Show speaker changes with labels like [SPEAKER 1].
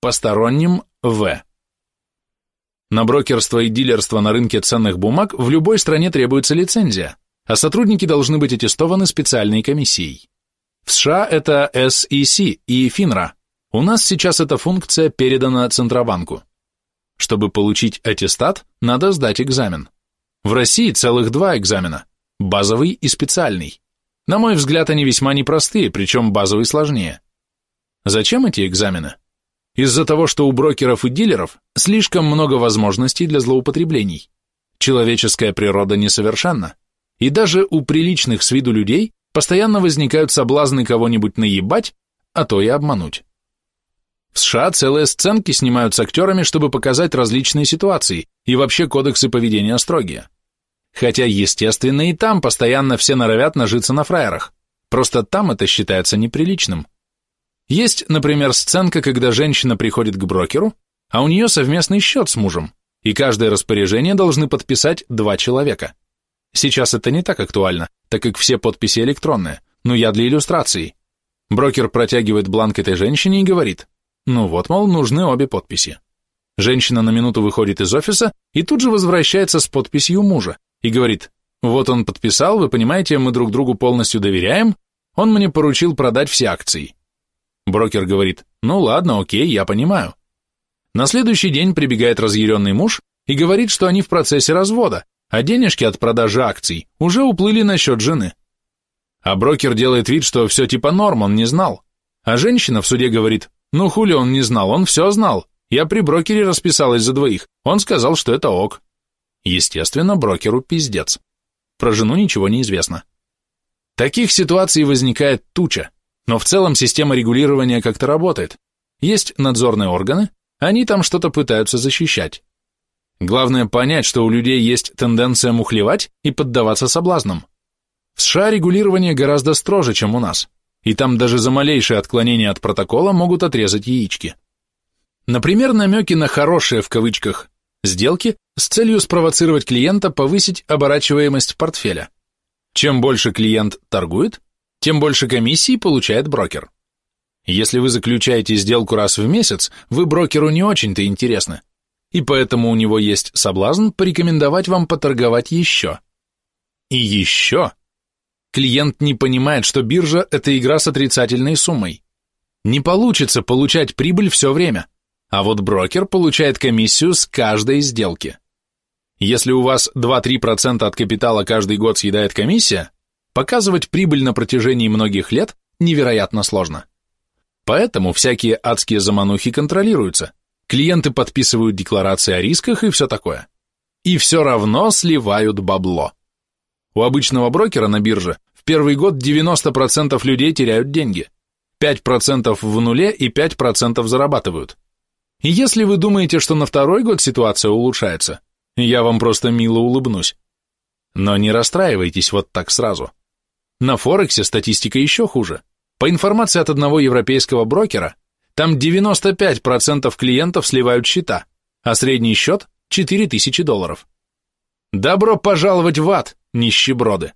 [SPEAKER 1] Посторонним В. На брокерство и дилерство на рынке ценных бумаг в любой стране требуется лицензия, а сотрудники должны быть аттестованы специальной комиссией. В США это SEC и FINRA. У нас сейчас эта функция передана Центробанку. Чтобы получить аттестат, надо сдать экзамен. В России целых два экзамена – базовый и специальный. На мой взгляд, они весьма непростые, причем базовый сложнее. Зачем эти экзамены? Из-за того, что у брокеров и дилеров слишком много возможностей для злоупотреблений. Человеческая природа несовершенна. И даже у приличных с виду людей постоянно возникают соблазны кого-нибудь наебать, а то и обмануть. В США целые сценки снимают с актерами, чтобы показать различные ситуации, и вообще кодексы поведения строгие. Хотя, естественно, и там постоянно все норовят нажиться на фраерах. Просто там это считается неприличным. Есть, например, сценка, когда женщина приходит к брокеру, а у нее совместный счет с мужем, и каждое распоряжение должны подписать два человека. Сейчас это не так актуально, так как все подписи электронные, но я для иллюстрации. Брокер протягивает бланк этой женщине и говорит, ну вот, мол, нужны обе подписи. Женщина на минуту выходит из офиса и тут же возвращается с подписью мужа и говорит, вот он подписал, вы понимаете, мы друг другу полностью доверяем, он мне поручил продать все акции. Брокер говорит, ну ладно, окей, я понимаю. На следующий день прибегает разъяренный муж и говорит, что они в процессе развода, а денежки от продажи акций уже уплыли на счет жены. А брокер делает вид, что все типа норм, он не знал. А женщина в суде говорит, ну хули он не знал, он все знал. Я при брокере расписалась за двоих, он сказал, что это ок. Естественно, брокеру пиздец. Про жену ничего не известно. Таких ситуаций возникает туча. Но в целом система регулирования как-то работает. Есть надзорные органы, они там что-то пытаются защищать. Главное понять, что у людей есть тенденция мухлевать и поддаваться соблазнам. В США регулирование гораздо строже, чем у нас, и там даже за малейшее отклонение от протокола могут отрезать яички. Например, намеки на «хорошие» в кавычках сделки с целью спровоцировать клиента повысить оборачиваемость портфеля. Чем больше клиент торгует, тем больше комиссий получает брокер. Если вы заключаете сделку раз в месяц, вы брокеру не очень-то интересны, и поэтому у него есть соблазн порекомендовать вам поторговать еще. И еще. Клиент не понимает, что биржа – это игра с отрицательной суммой. Не получится получать прибыль все время, а вот брокер получает комиссию с каждой сделки. Если у вас 2-3% от капитала каждый год съедает комиссия, Показывать прибыль на протяжении многих лет невероятно сложно. Поэтому всякие адские заманухи контролируются. Клиенты подписывают декларации о рисках и все такое. И все равно сливают бабло. У обычного брокера на бирже в первый год 90% людей теряют деньги. 5% в нуле и 5% зарабатывают. И если вы думаете, что на второй год ситуация улучшается, я вам просто мило улыбнусь. Но не расстраивайтесь вот так сразу. На Форексе статистика еще хуже. По информации от одного европейского брокера, там 95% клиентов сливают счета, а средний счет – 4000 долларов. Добро пожаловать в ад, нищеброды!